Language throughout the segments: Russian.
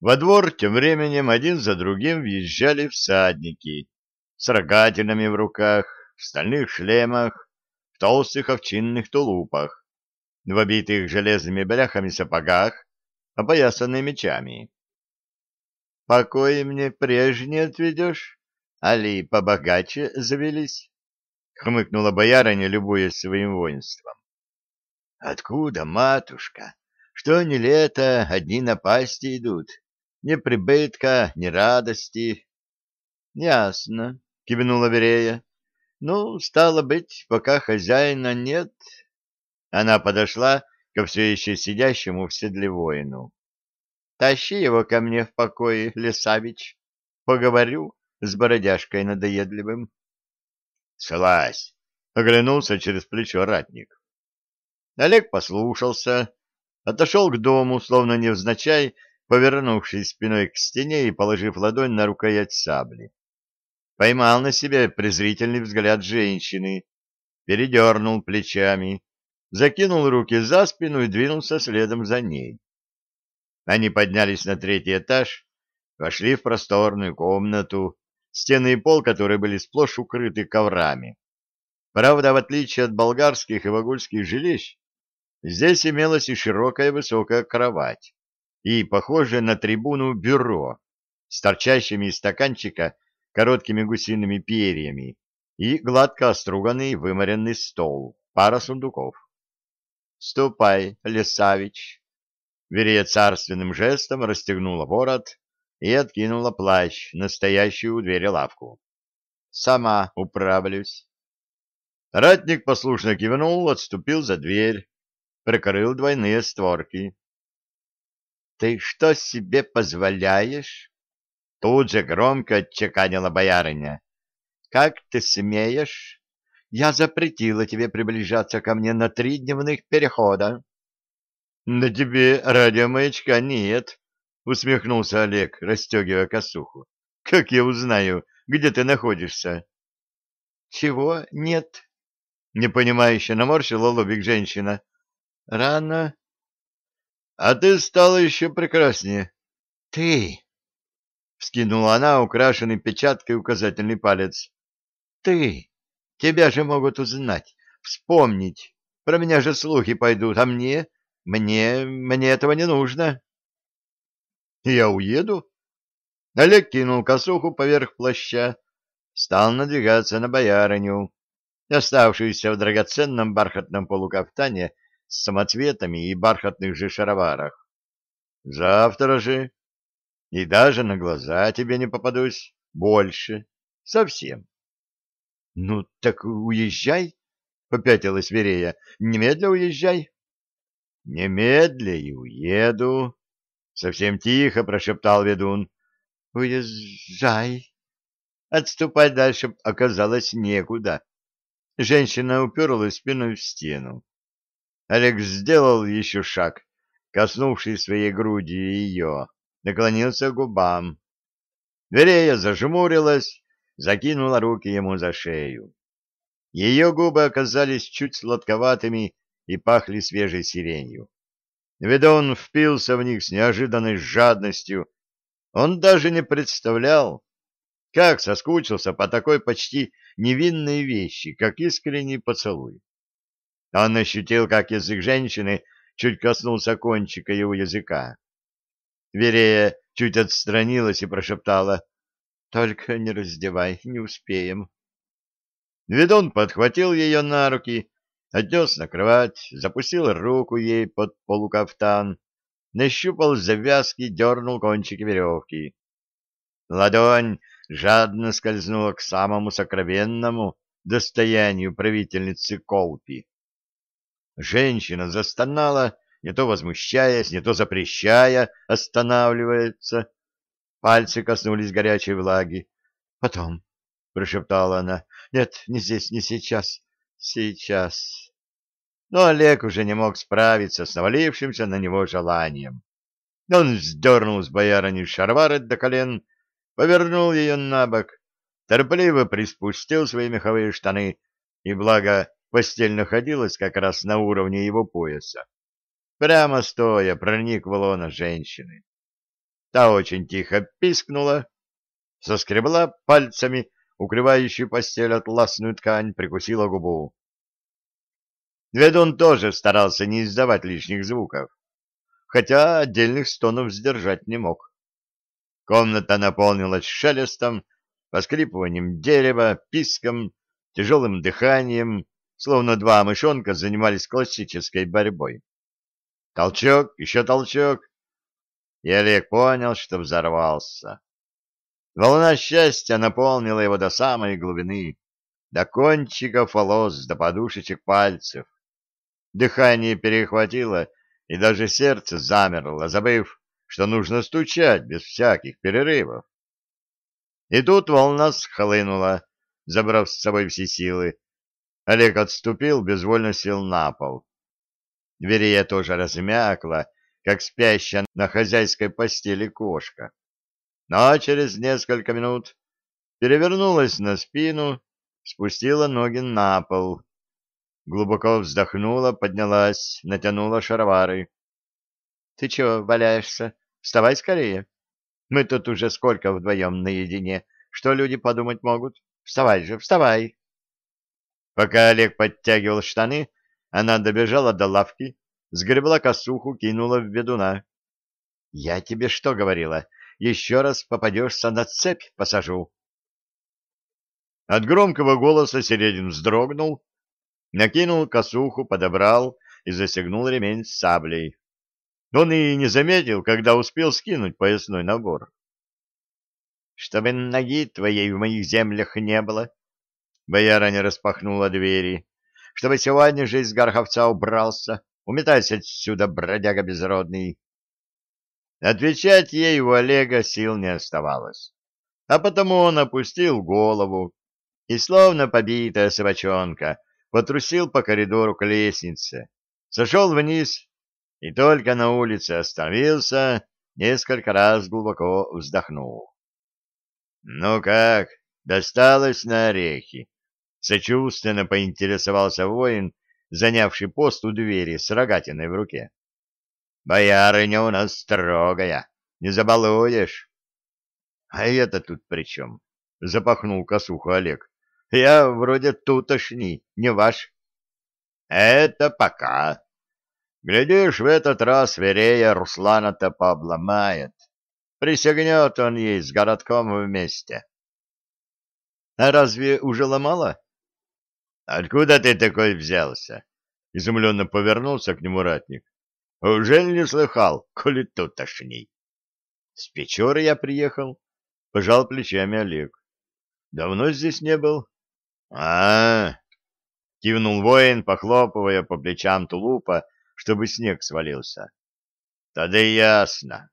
Во двор тем временем один за другим въезжали всадники с рогатинами в руках, в стальных шлемах, в толстых овчинных тулупах, в обитых железными бляхами сапогах, опоясанные мечами. — Покой мне прежний отведешь, али побогаче завелись? — хмыкнула боярыня, любуясь своим воинством. — Откуда, матушка? Что не лето, одни напасти идут. Ни прибытка, ни радости. — Ясно, — кивнула Верея. — Ну, стало быть, пока хозяина нет. Она подошла ко все еще сидящему в седле воину. — Тащи его ко мне в покое, Лесавич. Поговорю с бородяжкой надоедливым. — Слазь! — оглянулся через плечо ратник. Олег послушался, отошел к дому, словно невзначай, повернувшись спиной к стене и положив ладонь на рукоять сабли. Поймал на себе презрительный взгляд женщины, передернул плечами, закинул руки за спину и двинулся следом за ней. Они поднялись на третий этаж, вошли в просторную комнату, стены и пол которой были сплошь укрыты коврами. Правда, в отличие от болгарских и вагульских жилищ, здесь имелась и широкая высокая кровать, и похожее на трибуну бюро с торчащими из стаканчика короткими гусиными перьями и гладко оструганный вымаренный стол, пара сундуков. «Ступай, Лесавич!» Верея царственным жестом расстегнула ворот и откинула плащ, настоящую у двери лавку. «Сама управлюсь». Ратник послушно кивнул, отступил за дверь, прикрыл двойные створки. Ты что себе позволяешь? Тут же громко отчеканила боярыня. Как ты смеешь? Я запретила тебе приближаться ко мне на три дневных перехода. На тебе радиомаячка нет, усмехнулся Олег, расстегивая косуху. Как я узнаю, где ты находишься? Чего нет? Непонимающе наморщила лобик женщина. Рано а ты стала еще прекраснее. — Ты! — вскинула она украшенный печаткой указательный палец. — Ты! Тебя же могут узнать, вспомнить. Про меня же слухи пойдут, а мне... Мне... Мне этого не нужно. — Я уеду? Олег кинул косуху поверх плаща, стал надвигаться на боярыню, оставшуюся в драгоценном бархатном полукафтане с самоцветами и бархатных же шароварах. Завтра же. И даже на глаза тебе не попадусь. Больше. Совсем. — Ну, так уезжай, — попятилась Верея. — Немедля уезжай. — Немедля и уеду, — совсем тихо прошептал ведун. — Уезжай. Отступать дальше оказалось некуда. Женщина уперлась спиной в стену. Олег сделал еще шаг, коснувшись своей груди ее, наклонился к губам. Верея зажмурилась, закинула руки ему за шею. Ее губы оказались чуть сладковатыми и пахли свежей сиренью. Ведун впился в них с неожиданной жадностью. Он даже не представлял, как соскучился по такой почти невинной вещи, как искренний поцелуй. Он ощутил, как язык женщины чуть коснулся кончика его языка. Верея чуть отстранилась и прошептала, «Только не раздевай, не успеем». Ведун подхватил ее на руки, отнес на кровать, запустил руку ей под полукафтан, нащупал завязки, дернул кончики веревки. Ладонь жадно скользнула к самому сокровенному достоянию правительницы Колпи. Женщина застонала, не то возмущаясь, не то запрещая, останавливается. Пальцы коснулись горячей влаги. «Потом», — прошептала она, — «нет, не здесь, не сейчас, сейчас». Но Олег уже не мог справиться с навалившимся на него желанием. Он сдернул с боярыни шарвары до колен, повернул ее на бок, торпливо приспустил свои меховые штаны и, благо, Постель находилась как раз на уровне его пояса. Прямо стоя проник в лоно женщины. Та очень тихо пискнула, соскребла пальцами укрывающую постель атласную ткань, прикусила губу. Ведун тоже старался не издавать лишних звуков, хотя отдельных стонов сдержать не мог. Комната наполнилась шелестом, поскрипыванием дерева, писком, тяжелым дыханием, словно два мышонка занимались классической борьбой. Толчок, еще толчок, и Олег понял, что взорвался. Волна счастья наполнила его до самой глубины, до кончиков волос, до подушечек пальцев. Дыхание перехватило, и даже сердце замерло, забыв, что нужно стучать без всяких перерывов. И тут волна схлынула, забрав с собой все силы. Олег отступил, безвольно сел на пол. Верея тоже размякла, как спящая на хозяйской постели кошка. Но через несколько минут перевернулась на спину, спустила ноги на пол. Глубоко вздохнула, поднялась, натянула шаровары. — Ты чего валяешься? Вставай скорее. Мы тут уже сколько вдвоем наедине. Что люди подумать могут? Вставай же, вставай. Пока Олег подтягивал штаны, она добежала до лавки, сгребла косуху, кинула в ведуна. — Я тебе что говорила? Еще раз попадешься на цепь, посажу. От громкого голоса Середин вздрогнул, накинул косуху, подобрал и застегнул ремень с саблей. Он и не заметил, когда успел скинуть поясной набор. — Чтобы ноги твоей в моих землях не было, — боярыня распахнула двери, — чтобы сегодня же из Гарховца убрался, уметайся отсюда, бродяга безродный. Отвечать ей у Олега сил не оставалось, а потому он опустил голову и, словно побитая собачонка, потрусил по коридору к лестнице, сошел вниз и только на улице остановился, несколько раз глубоко вздохнул. — Ну как, досталось на орехи? — сочувственно поинтересовался воин, занявший пост у двери с рогатиной в руке. — Боярыня у нас строгая, не забалуешь. — А это тут при чем? — запахнул косуху Олег. — Я вроде тутошний, не ваш. — Это пока, Глядишь, в этот раз Верея Руслана-то пообломает. Присягнет он ей с городком вместе. — А разве уже ломала? — Откуда ты такой взялся? — изумленно повернулся к нему ратник. — Уже не слыхал, коли тут тошней? — С Печоры я приехал, — пожал плечами Олег. — Давно здесь не был? — А, -а, -а — кивнул воин, похлопывая по плечам тулупа, — чтобы снег свалился. Тогда ясно.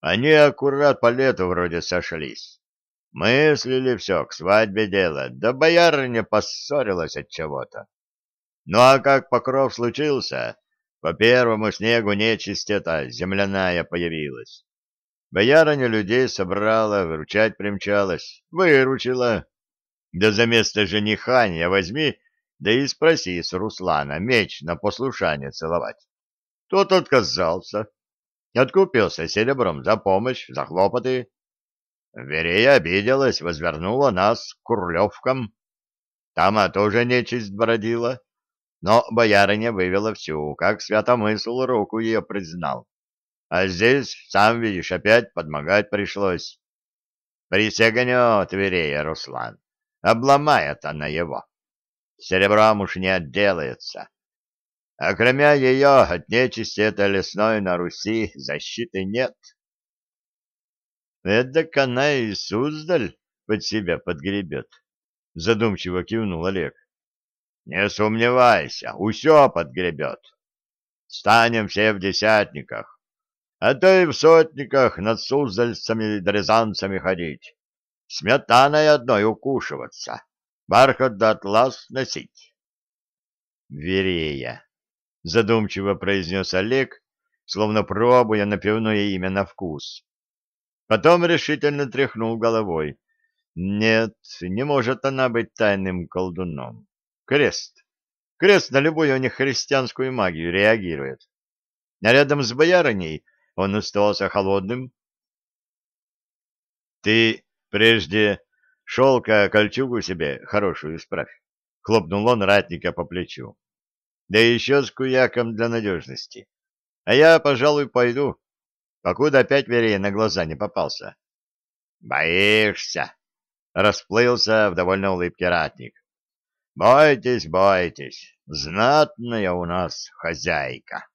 Они аккурат по лету вроде сошлись. Мыслили все, к свадьбе дело, да боярыня поссорилась от чего-то. Ну а как покров случился, по первому снегу нечисть эта земляная появилась. Боярыня людей собрала, выручать примчалась, выручила. Да за место женихания возьми, да и спроси с Руслана меч на послушание целовать. Тот отказался, откупился серебром за помощь, за хлопоты. Верея обиделась, возвернула нас к Курлевкам. Там а тоже нечисть бродила, но боярыня вывела всю, как святомысл руку ее признал. А здесь, сам видишь, опять подмогать пришлось. Присягнет Верея Руслан, обломает она его. Серебром уж не отделается. А кроме ее от нечисти этой лесной на Руси защиты нет. Эдак она и Суздаль под себя подгребет, — задумчиво кивнул Олег. Не сомневайся, усё подгребет. Станем все в десятниках, а то и в сотниках над суздальцами да рязанцами ходить, сметаной одной укушиваться, бархат да атлас носить. Верея задумчиво произнес Олег, словно пробуя напевное имя на вкус. Потом решительно тряхнул головой. Нет, не может она быть тайным колдуном. Крест. Крест на любую нехристианскую магию реагирует. А рядом с боярыней он остался холодным. Ты прежде шелка кольчугу себе хорошую справь. Хлопнул он ратника по плечу. Да еще с куяком для надежности. А я, пожалуй, пойду, покуда опять верее на глаза не попался. Боишься? Расплылся в довольной улыбке ратник. Бойтесь, бойтесь, знатная у нас хозяйка.